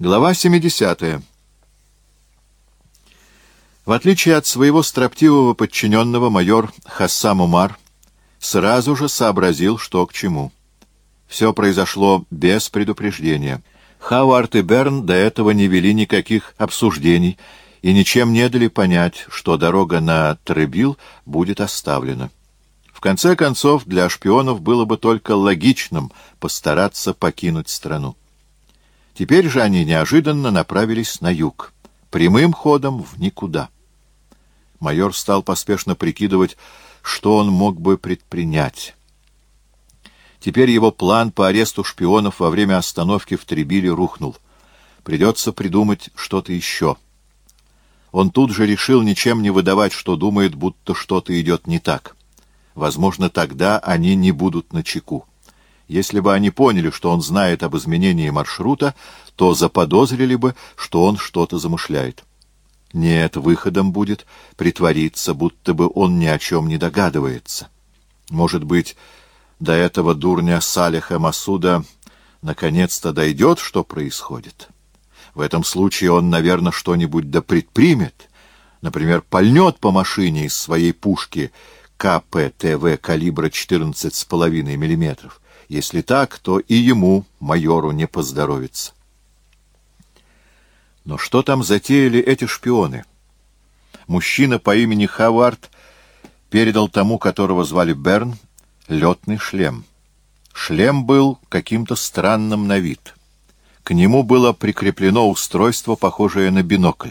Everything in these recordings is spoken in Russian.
Глава 70. В отличие от своего строптивого подчиненного, майор Хассам Умар сразу же сообразил, что к чему. Все произошло без предупреждения. Хауарт и Берн до этого не вели никаких обсуждений и ничем не дали понять, что дорога на Требил будет оставлена. В конце концов, для шпионов было бы только логичным постараться покинуть страну. Теперь же они неожиданно направились на юг, прямым ходом в никуда. Майор стал поспешно прикидывать, что он мог бы предпринять. Теперь его план по аресту шпионов во время остановки в Требиле рухнул. Придется придумать что-то еще. Он тут же решил ничем не выдавать, что думает, будто что-то идет не так. Возможно, тогда они не будут на чеку. Если бы они поняли, что он знает об изменении маршрута, то заподозрили бы, что он что-то замышляет. Нет, выходом будет притвориться, будто бы он ни о чем не догадывается. Может быть, до этого дурня Салиха Масуда наконец-то дойдет, что происходит. В этом случае он, наверное, что-нибудь да предпримет, например, пальнет по машине из своей пушки КПТВ калибра 14,5 миллиметров. Если так, то и ему, майору, не поздоровится. Но что там затеяли эти шпионы? Мужчина по имени Хавард передал тому, которого звали Берн, летный шлем. Шлем был каким-то странным на вид. К нему было прикреплено устройство, похожее на бинокль.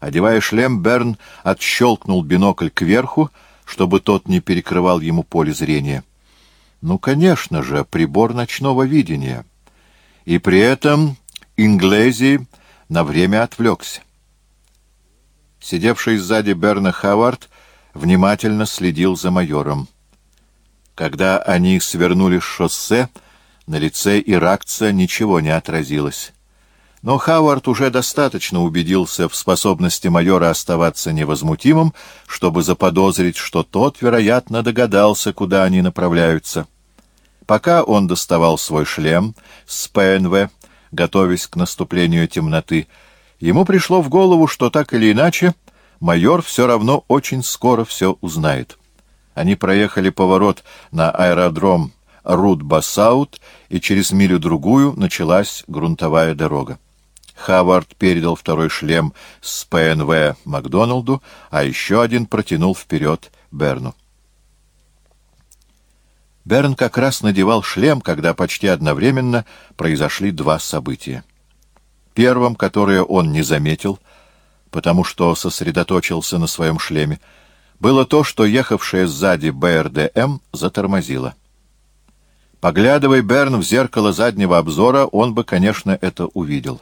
Одевая шлем, Берн отщелкнул бинокль кверху, чтобы тот не перекрывал ему поле зрения. Ну, конечно же, прибор ночного видения. И при этом Инглези на время отвлекся. Сидевший сзади Берна Хавард внимательно следил за майором. Когда они свернули с шоссе, на лице иракца ничего не отразилось. Но Хавард уже достаточно убедился в способности майора оставаться невозмутимым, чтобы заподозрить, что тот, вероятно, догадался, куда они направляются. Пока он доставал свой шлем с ПНВ, готовясь к наступлению темноты, ему пришло в голову, что так или иначе майор все равно очень скоро все узнает. Они проехали поворот на аэродром Рут-Басаут, и через милю-другую началась грунтовая дорога. Хавард передал второй шлем с ПНВ Макдоналду, а еще один протянул вперед Берну. Берн как раз надевал шлем, когда почти одновременно произошли два события. Первым, которое он не заметил, потому что сосредоточился на своем шлеме, было то, что ехавшая сзади БРДМ затормозила. Поглядывая Берн в зеркало заднего обзора, он бы, конечно, это увидел.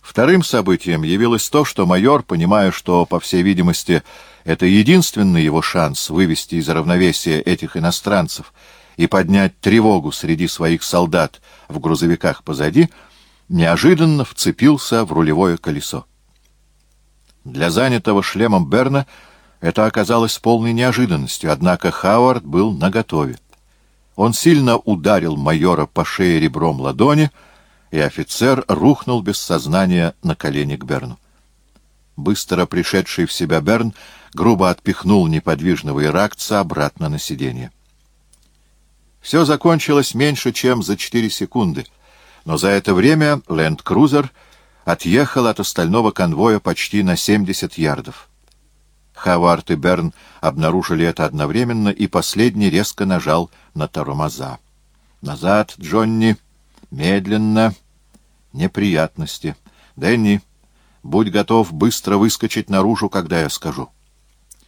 Вторым событием явилось то, что майор, понимая, что, по всей видимости, это единственный его шанс вывести из равновесия этих иностранцев и поднять тревогу среди своих солдат в грузовиках позади, неожиданно вцепился в рулевое колесо. Для занятого шлемом Берна это оказалось полной неожиданностью, однако Хауард был наготове. Он сильно ударил майора по шее ребром ладони, и офицер рухнул без сознания на колени к Берну. Быстро пришедший в себя Берн грубо отпихнул неподвижного иракца обратно на сиденье. Все закончилось меньше, чем за четыре секунды, но за это время ленд-крузер отъехал от остального конвоя почти на 70 ярдов. Хавард и Берн обнаружили это одновременно, и последний резко нажал на тормоза. «Назад, Джонни! Медленно! Неприятности! Дэнни, будь готов быстро выскочить наружу, когда я скажу!»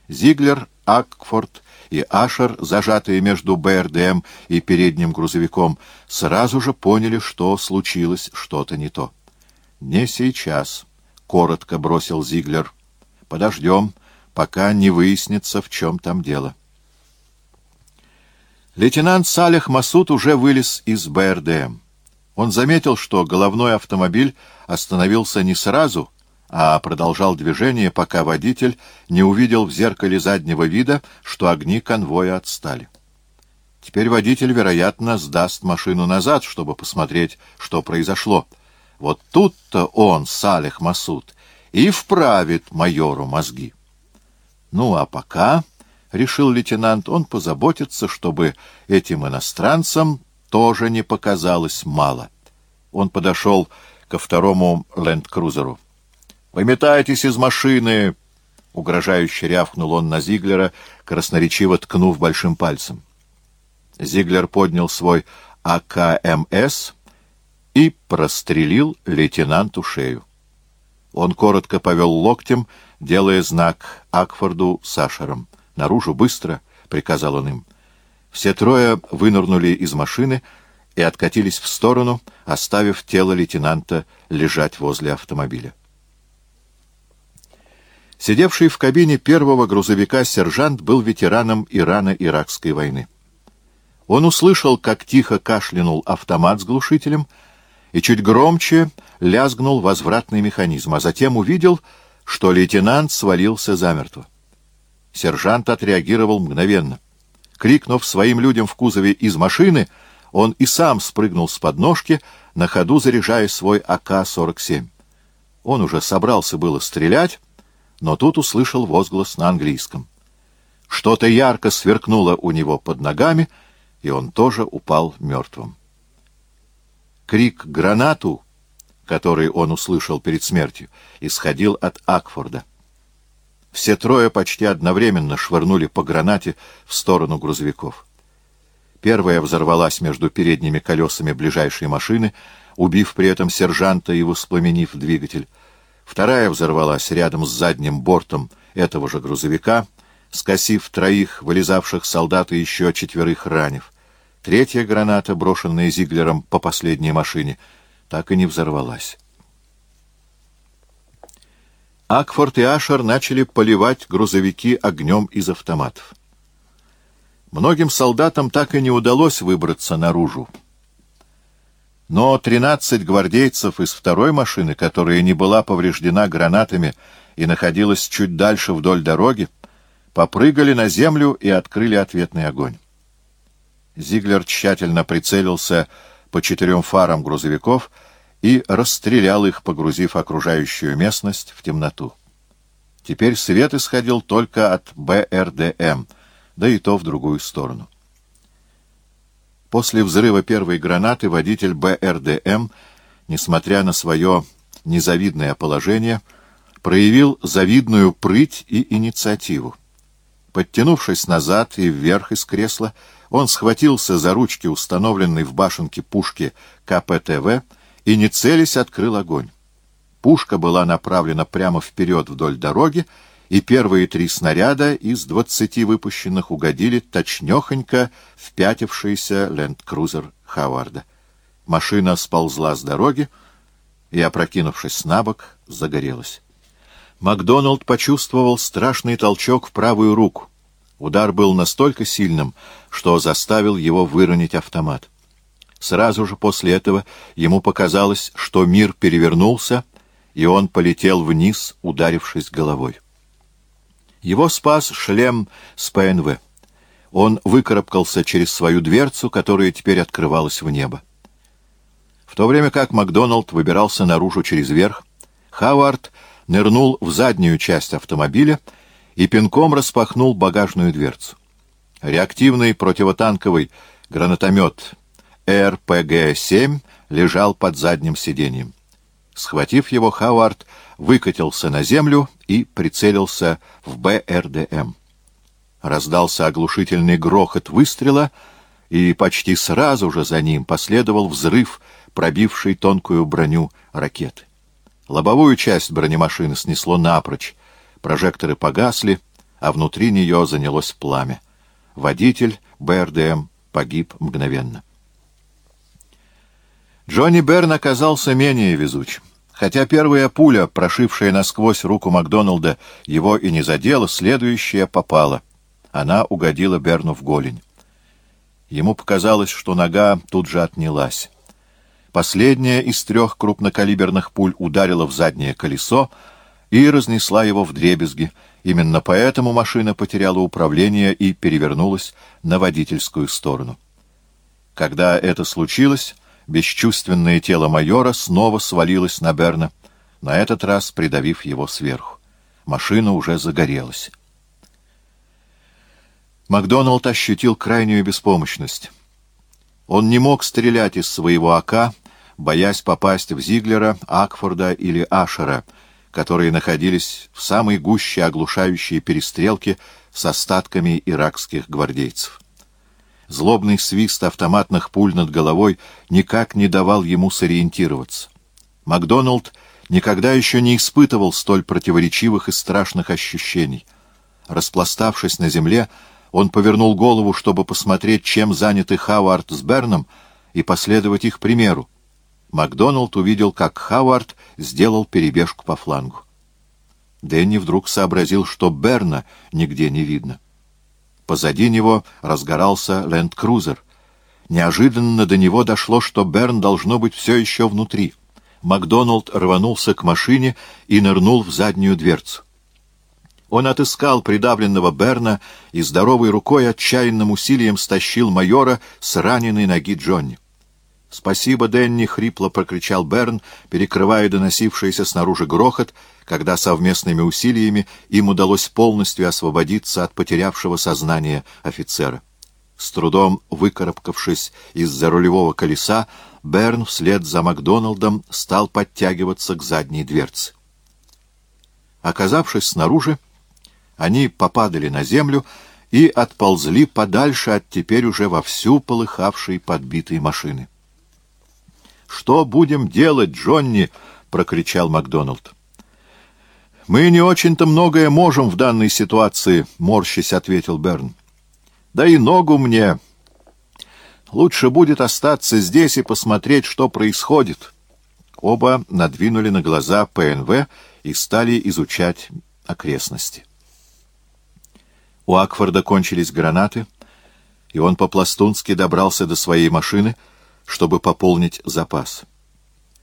Зиглер, Акфорд и Ашер, зажатые между БРДМ и передним грузовиком, сразу же поняли, что случилось что-то не то. «Не сейчас», — коротко бросил Зиглер. «Подождем, пока не выяснится, в чем там дело». Лейтенант Салих Масуд уже вылез из БРДМ. Он заметил, что головной автомобиль остановился не сразу, а продолжал движение, пока водитель не увидел в зеркале заднего вида, что огни конвоя отстали. Теперь водитель, вероятно, сдаст машину назад, чтобы посмотреть, что произошло. Вот тут-то он, Салих Масуд, и вправит майору мозги. Ну, а пока, — решил лейтенант, — он позаботится, чтобы этим иностранцам тоже не показалось мало. Он подошел ко второму ленд-крузеру. «Выметайтесь из машины!» — угрожающе рявкнул он на Зиглера, красноречиво ткнув большим пальцем. Зиглер поднял свой АКМС и прострелил лейтенанту шею. Он коротко повел локтем, делая знак Акфорду Сашером. «Наружу, быстро!» — приказал он им. Все трое вынырнули из машины и откатились в сторону, оставив тело лейтенанта лежать возле автомобиля. Сидевший в кабине первого грузовика сержант был ветераном Ирано-Иракской войны. Он услышал, как тихо кашлянул автомат с глушителем, и чуть громче лязгнул возвратный механизм, а затем увидел, что лейтенант свалился замертво. Сержант отреагировал мгновенно. Крикнув своим людям в кузове из машины, он и сам спрыгнул с подножки, на ходу заряжая свой АК-47. Он уже собрался было стрелять, но тут услышал возглас на английском. Что-то ярко сверкнуло у него под ногами, и он тоже упал мертвым. Крик «Гранату!», который он услышал перед смертью, исходил от Акфорда. Все трое почти одновременно швырнули по гранате в сторону грузовиков. Первая взорвалась между передними колесами ближайшей машины, убив при этом сержанта и воспламенив двигатель. Вторая взорвалась рядом с задним бортом этого же грузовика, скосив троих вылезавших солдат и еще четверых ранив. Третья граната, брошенная Зиглером по последней машине, так и не взорвалась. Акфорд и Ашер начали поливать грузовики огнем из автоматов. Многим солдатам так и не удалось выбраться наружу. Но тринадцать гвардейцев из второй машины, которая не была повреждена гранатами и находилась чуть дальше вдоль дороги, попрыгали на землю и открыли ответный огонь. Зиглер тщательно прицелился по четырем фарам грузовиков и расстрелял их, погрузив окружающую местность в темноту. Теперь свет исходил только от БРДМ, да и то в другую сторону. После взрыва первой гранаты водитель БРДМ, несмотря на свое незавидное положение, проявил завидную прыть и инициативу. Подтянувшись назад и вверх из кресла, он схватился за ручки, установленной в башенке пушки КПТВ, и, не целясь, открыл огонь. Пушка была направлена прямо вперед вдоль дороги, и первые три снаряда из двадцати выпущенных угодили точнёхонько в пятившийся ленд-крузер Хаварда. Машина сползла с дороги и, опрокинувшись на бок, загорелась. Макдоналд почувствовал страшный толчок в правую руку. Удар был настолько сильным, что заставил его выронить автомат. Сразу же после этого ему показалось, что мир перевернулся, и он полетел вниз, ударившись головой. Его спас шлем с ПНВ. Он выкарабкался через свою дверцу, которая теперь открывалась в небо. В то время как Макдоналд выбирался наружу через верх, Хавард нырнул в заднюю часть автомобиля и пинком распахнул багажную дверцу. Реактивный противотанковый гранатомет РПГ-7 лежал под задним сиденьем. Схватив его, Хавард выкатился на землю и прицелился в БРДМ. Раздался оглушительный грохот выстрела, и почти сразу же за ним последовал взрыв, пробивший тонкую броню ракеты. Лобовую часть бронемашины снесло напрочь, прожекторы погасли, а внутри нее занялось пламя. Водитель БРДМ погиб мгновенно. Джонни Берн оказался менее везучим. Хотя первая пуля, прошившая насквозь руку Макдоналда, его и не задела, следующая попала. Она угодила Берну в голень. Ему показалось, что нога тут же отнялась. Последняя из трех крупнокалиберных пуль ударила в заднее колесо и разнесла его в дребезги. Именно поэтому машина потеряла управление и перевернулась на водительскую сторону. Когда это случилось, Бесчувственное тело майора снова свалилось на Берна, на этот раз придавив его сверху. Машина уже загорелась. Макдоналд ощутил крайнюю беспомощность. Он не мог стрелять из своего АК, боясь попасть в Зиглера, Акфорда или Ашера, которые находились в самой гуще оглушающей перестрелки с остатками иракских гвардейцев. Злобный свист автоматных пуль над головой никак не давал ему сориентироваться. Макдоналд никогда еще не испытывал столь противоречивых и страшных ощущений. Распластавшись на земле, он повернул голову, чтобы посмотреть, чем заняты Хауард с Берном, и последовать их примеру. Макдоналд увидел, как Хауард сделал перебежку по флангу. Дэнни вдруг сообразил, что Берна нигде не видно. Позади него разгорался ленд-крузер. Неожиданно до него дошло, что Берн должно быть все еще внутри. Макдоналд рванулся к машине и нырнул в заднюю дверцу. Он отыскал придавленного Берна и здоровой рукой отчаянным усилием стащил майора с раненой ноги Джонни. «Спасибо, Дэнни!» — хрипло прокричал Берн, перекрывая доносившийся снаружи грохот, когда совместными усилиями им удалось полностью освободиться от потерявшего сознание офицера. С трудом выкарабкавшись из-за рулевого колеса, Берн вслед за Макдоналдом стал подтягиваться к задней дверце. Оказавшись снаружи, они попадали на землю и отползли подальше от теперь уже вовсю полыхавшей подбитой машины. «Что будем делать, Джонни?» — прокричал Макдоналд. «Мы не очень-то многое можем в данной ситуации», — морщись ответил Берн. «Да и ногу мне. Лучше будет остаться здесь и посмотреть, что происходит». Оба надвинули на глаза ПНВ и стали изучать окрестности. У Акфорда кончились гранаты, и он по-пластунски добрался до своей машины, чтобы пополнить запас.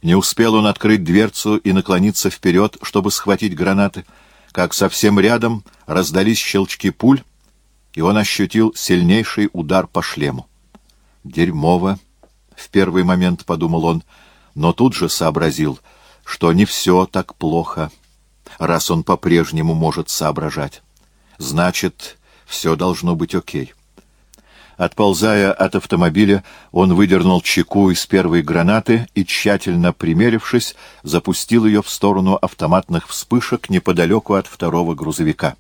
Не успел он открыть дверцу и наклониться вперед, чтобы схватить гранаты, как совсем рядом раздались щелчки пуль, и он ощутил сильнейший удар по шлему. «Дерьмово!» — в первый момент подумал он, но тут же сообразил, что не все так плохо, раз он по-прежнему может соображать. Значит, все должно быть окей. Отползая от автомобиля, он выдернул чеку из первой гранаты и, тщательно примерившись, запустил ее в сторону автоматных вспышек неподалеку от второго грузовика.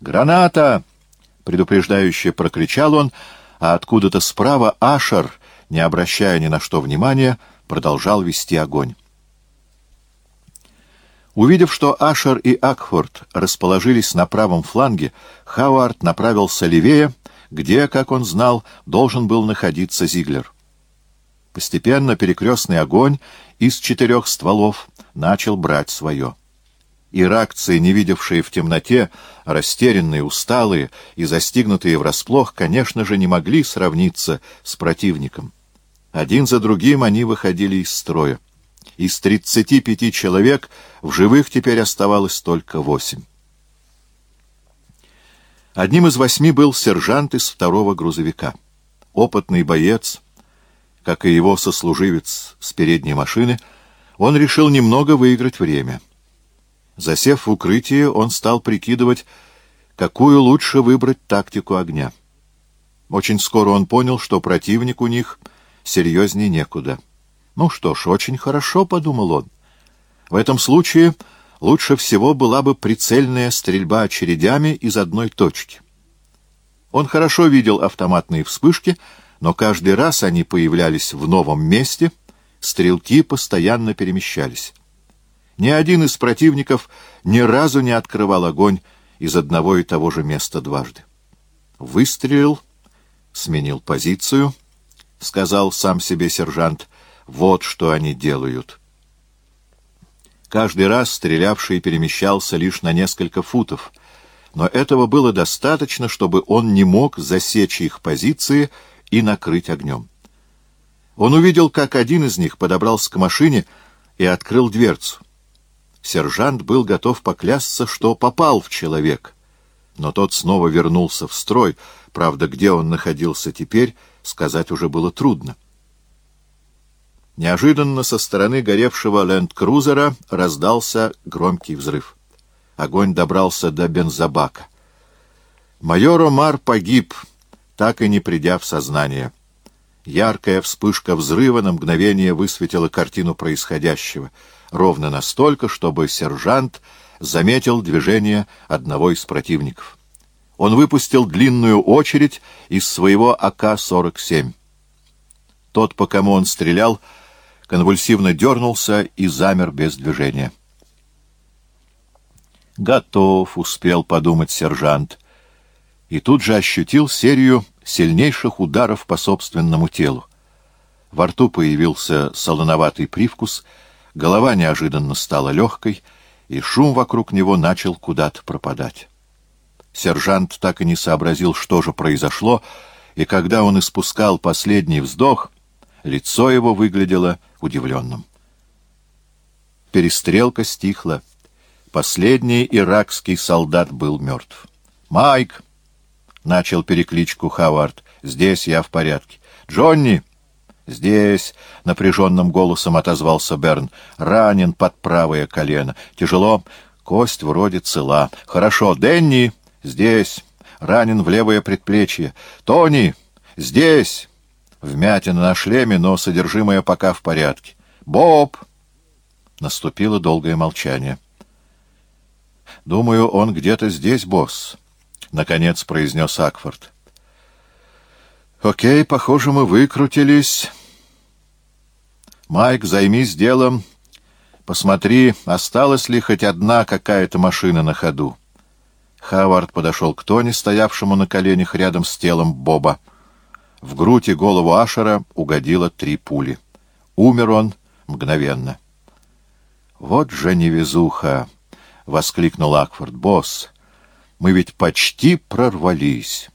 «Граната!» — предупреждающе прокричал он, а откуда-то справа Ашер, не обращая ни на что внимания, продолжал вести огонь. Увидев, что Ашер и Акфорд расположились на правом фланге, Хауард направился левее, где, как он знал, должен был находиться Зиглер. Постепенно перекрестный огонь из четырех стволов начал брать свое. Иракцы, не видевшие в темноте, растерянные, усталые и застигнутые врасплох, конечно же, не могли сравниться с противником. Один за другим они выходили из строя. Из тридцати пяти человек в живых теперь оставалось только восемь. Одним из восьми был сержант из второго грузовика. Опытный боец, как и его сослуживец с передней машины, он решил немного выиграть время. Засев в укрытии, он стал прикидывать, какую лучше выбрать тактику огня. Очень скоро он понял, что противник у них серьезнее некуда. Ну что ж, очень хорошо, — подумал он. В этом случае лучше всего была бы прицельная стрельба очередями из одной точки. Он хорошо видел автоматные вспышки, но каждый раз они появлялись в новом месте, стрелки постоянно перемещались. Ни один из противников ни разу не открывал огонь из одного и того же места дважды. Выстрелил, сменил позицию, — сказал сам себе сержант, вот что они делают. Каждый раз стрелявший перемещался лишь на несколько футов, но этого было достаточно, чтобы он не мог засечь их позиции и накрыть огнем. Он увидел, как один из них подобрался к машине и открыл дверцу. Сержант был готов поклясться, что попал в человека, но тот снова вернулся в строй, правда, где он находился теперь, сказать уже было трудно. Неожиданно со стороны горевшего ленд-крузера раздался громкий взрыв. Огонь добрался до бензобака. Майор Омар погиб, так и не придя в сознание. Яркая вспышка взрыва на мгновение высветила картину происходящего, ровно настолько, чтобы сержант заметил движение одного из противников. Он выпустил длинную очередь из своего АК-47. Тот, по кому он стрелял, конвульсивно дернулся и замер без движения. «Готов», — успел подумать сержант, и тут же ощутил серию сильнейших ударов по собственному телу. Во рту появился солоноватый привкус, голова неожиданно стала легкой, и шум вокруг него начал куда-то пропадать. Сержант так и не сообразил, что же произошло, и когда он испускал последний вздох, лицо его выглядело удивленным. Перестрелка стихла. Последний иракский солдат был мертв. «Майк!» — начал перекличку Хавард. «Здесь я в порядке». «Джонни!» «Здесь!» — напряженным голосом отозвался Берн. «Ранен под правое колено. Тяжело. Кость вроде цела. Хорошо. Дэнни!» «Здесь!» «Ранен в левое предплечье. Тони!» «Здесь!» Вмятина на шлеме, но содержимое пока в порядке. «Боб!» Наступило долгое молчание. «Думаю, он где-то здесь, босс». — наконец произнес Акфорд. «Окей, похоже, мы выкрутились. Майк, займись делом. Посмотри, осталась ли хоть одна какая-то машина на ходу». Хавард подошел к Тони, стоявшему на коленях рядом с телом Боба. В грудь и голову Ашера угодило три пули. Умер он мгновенно. «Вот же невезуха!» — воскликнул Акфорд. «Босс!» Мы ведь почти прорвались.